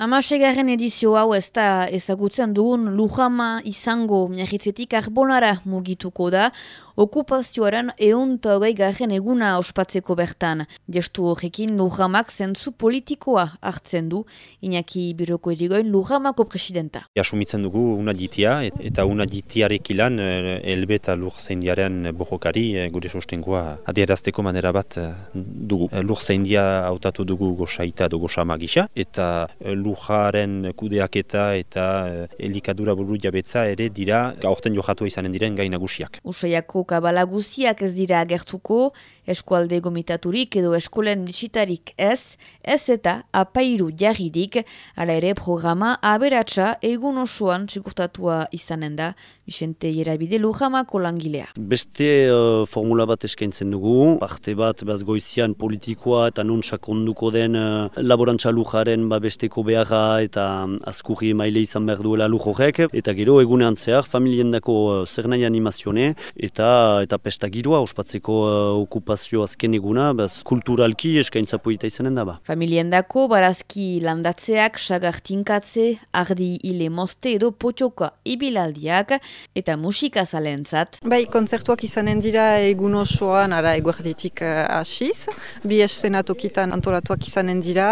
Amasegarren edizio hau ez da ezagutzen dugun Lujama izango miagitzetik arbonara mugituko da, okupazioaren eunta hogei garren eguna ospatzeko bertan. Gestu horrekin Lujamak zentzu politikoa hartzen du, inaki biroko edigoen Lujamako presidenta. Asumitzen dugu una jitia eta una jitiarek ilan eh, elbe eta lur zeindiaren bohokari eh, gure sostengoa adierazteko manera bat eh, dugu. Lur zeindia hautatu dugu gosaita dugu sama gisa eta lujaren kudeaketa eta elikadura buru jabetza ere dira gaurten johatu izanen diren gai nagusiak. Usaiako kabala guziak ez dira agertuko, eskualde gomitaturik edo eskolen bisitarik ez, ez eta apairu jarridik, ala ere programa aberatsa egun osoan txikurtatua izanen da, Vicente Jerabide Lujamako langilea. Beste uh, formula bat eskaintzen dugu, parte bat baz goizian politikoa eta non sakonduko den uh, laborantza lujaren ba besteko behar beharra eta azkurri maile izan behar duela lujorek, eta gero egunean zehar familien dako uh, zer nahi animazione, eta eta pesta giroa ospatzeko uh, okupazio azken eguna, bez, kulturalki eskaintza poita izanen daba. Familien dako barazki landatzeak, sagartinkatze, ardi hile moste edo potxoka ibilaldiak, eta musika zalentzat. Bai, konzertuak izanen dira egun osoan, ara eguerditik uh, asiz, bi eszenatokitan antolatuak izanen dira,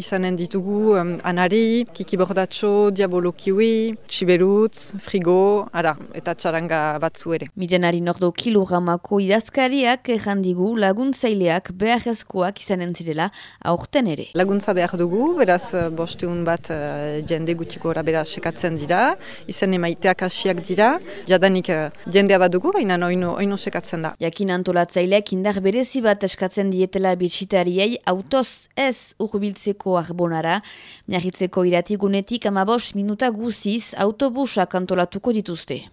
izanen ditugu um, anari, kiki bordatxo, diabolo kiwi, txiberutz, frigo, ara, eta txaranga batzu ere. Midenari nordo kilogamako idazkariak errandigu laguntzaileak beharrezkoak izanen zirela aurten ere. Laguntza behar dugu, beraz eh, bosteun bat uh, jende gutiko beraz sekatzen dira, izan emaiteak hasiak dira, jadanik uh, jendea bat dugu, baina oino, oino sekatzen da. Jakin antolatzaileak indar berezi bat eskatzen dietela bitxitariei autoz ez urbiltzeko arbonara, Miagitzeko iratigunetik amabos minuta guziz autobusak antolatuko dituzte.